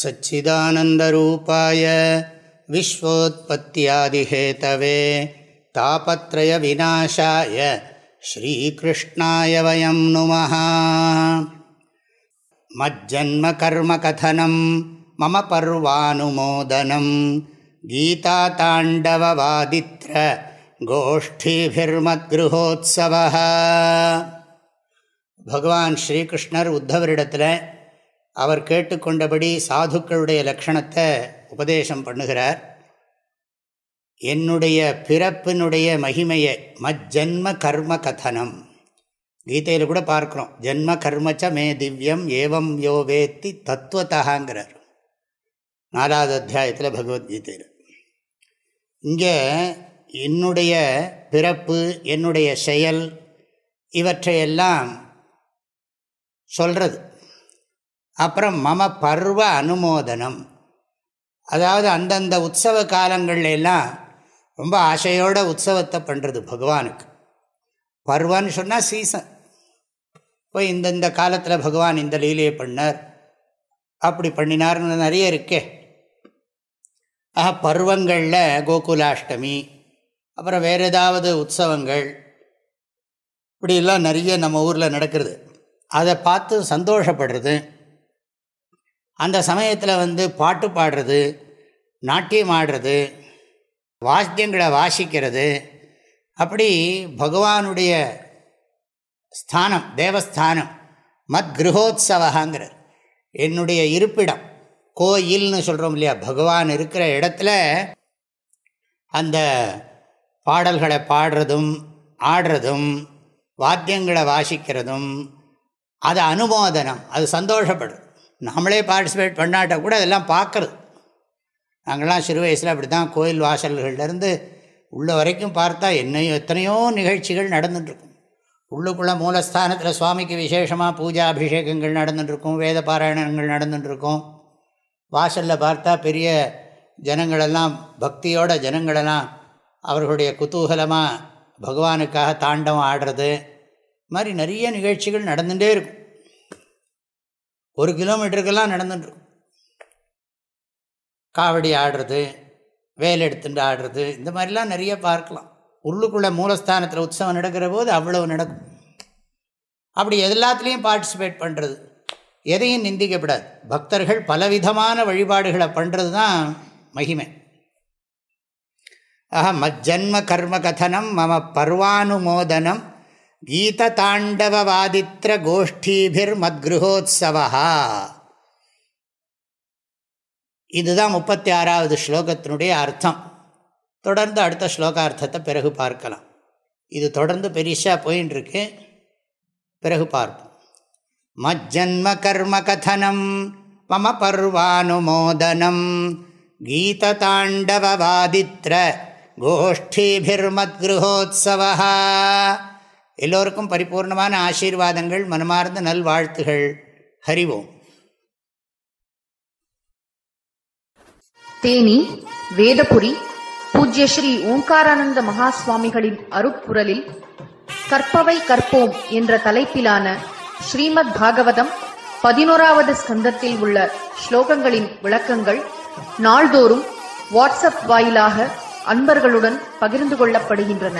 सच्चिदानन्दरूपाय विश्वोत्पत्त्यादिहेतवे तापत्रयविनाशाय श्रीकृष्णाय वयं नुमः मज्जन्मकर्मकथनं मम पर्वानुमोदनं गीताताण्डववादित्र गोष्ठीभिर्मद्गृहोत्सवः பகவான் ஸ்ரீகிருஷ்ணர் உத்தவரிடத்தில் அவர் கேட்டுக்கொண்டபடி சாதுக்களுடைய லக்ஷணத்தை உபதேசம் பண்ணுகிறார். என்னுடைய பிறப்பினுடைய மகிமையை மஜ்ஜன்ம கர்ம கதனம். கீதையில் கூட பார்க்குறோம் ஜென்ம கர்மச்ச மே திவ்யம் ஏவம் யோ வேத்தி தத்துவத்தகாங்கிறார் நாலாவது அத்தியாயத்தில் பகவத்கீதையில். இங்கே என்னுடைய பிறப்பு என்னுடைய செயல் இவற்றையெல்லாம் சொல்கிறது அப்புறம் மம பர்வ அனுமோதனம். அதாவது அந்தந்த உற்சவ காலங்கள்ல எல்லாம் ரொம்ப ஆசையோட உற்சவத்தை பண்ணுறது பகவானுக்கு. பருவான்னு சொன்னால் சீசன் இப்போ இந்தந்த காலத்தில் பகவான் இந்த லீலையை பண்ணார். அப்படி பண்ணினார்னு நிறைய இருக்கே. ஆஹா பருவங்களில் கோகுலாஷ்டமி அப்புறம் வேறு ஏதாவது உற்சவங்கள். இப்படிலாம் நிறைய நம்ம ஊரில் நடக்கிறது. அதை பார்த்து சந்தோஷப்படுறது. அந்த சமயத்தில் வந்து பாட்டு பாடுறது நாட்டியம் ஆடுறது வாத்தியங்களை வாசிக்கிறது அப்படி பகவானுடைய ஸ்தானம் தேவஸ்தானம் மத் கிரகோத்சவகாங்கிற என்னுடைய இருப்பிடம் கோயில்னு சொல்கிறோம் இல்லையா பகவான் இருக்கிற இடத்துல அந்த பாடல்களை பாடுறதும் ஆடுறதும் வாத்தியங்களை வாசிக்கிறதும் அது அனுமோதனம் அது சந்தோஷப்படும் நம்மளே பார்ட்டிசிபேட் பண்ணாட்ட கூட அதெல்லாம் பார்க்குறது. நாங்கள்லாம் சிறு வயசில் அப்படி தான் கோயில் வாசல்கள்லேருந்து உள்ள வரைக்கும் பார்த்தா என்னையும் எத்தனையோ நிகழ்ச்சிகள் நடந்துட்டுருக்கும். உள்ளுக்குள்ளே மூலஸ்தானத்தில் சுவாமிக்கு விசேஷமாக பூஜா அபிஷேகங்கள் நடந்துட்டுருக்கும் வேத பாராயணங்கள் நடந்துட்டுருக்கும். வாசலில் பார்த்தா பெரிய ஜனங்களெல்லாம் பக்தியோட ஜனங்களெல்லாம் அவர்களுடைய குதூகலமாக பகவானுக்காக தாண்டவம் ஆடுறது மாதிரி நிறைய நிகழ்ச்சிகள் நடந்துகிட்டே இருக்கும். ஒரு கிலோமீட்டருக்கெல்லாம் நடந்துட்டுருக்கும். காவடி ஆடுறது வேலை எடுத்துட்டு ஆடுறது இந்த மாதிரிலாம் நிறைய பார்க்கலாம். உள்ளுக்குள்ளே மூலஸ்தானத்தில் உற்சவம் நடக்கிற போது அவ்வளவு நடக்கும். அப்படி எல்லாத்துலேயும் பார்ட்டிசிபேட் பண்ணுறது எதையும் நிந்திக்கப்படாது. பக்தர்கள் பலவிதமான வழிபாடுகளை பண்ணுறது தான் மகிமை. ஆஹா மஜ்ஜன்ம கர்ம கதனம் மம பர்வானுமோதனம் கீத இதுதான் முப்பத்தி ஆறாவது ஸ்லோகத்தினுடைய அர்த்தம். தொடர்ந்து அடுத்த ஸ்லோகார்த்தத்தை பிறகு பார்க்கலாம். இது தொடர்ந்து பெரிசாக போயின்னு இருக்கு பிறகு பார்ப்போம். மஜ்ஜன்ம கர்ம கதனம் மம பர்வானுமோதனம் கீத தாண்டவவாதித்ர எல்லோருக்கும் பரிபூர்ணமான ஆசீர்வாதங்கள் மனமார்ந்த நல்வாழ்த்துகள். ஹரிவோம். தேனி வேதபுரி பூஜ்ய ஸ்ரீ ஓங்காரானந்த மகா சுவாமிகளின் அருப்புரலில் கற்பவை கற்போம் என்ற தலைப்பிலான ஸ்ரீமத் பாகவதம் பதினோராவது ஸ்கந்தத்தில் உள்ள ஸ்லோகங்களின் விளக்கங்கள் நாள்தோறும் வாட்ஸ்அப் வாயிலாக அன்பர்களுடன் பகிர்ந்து கொள்ளப்படுகின்றன.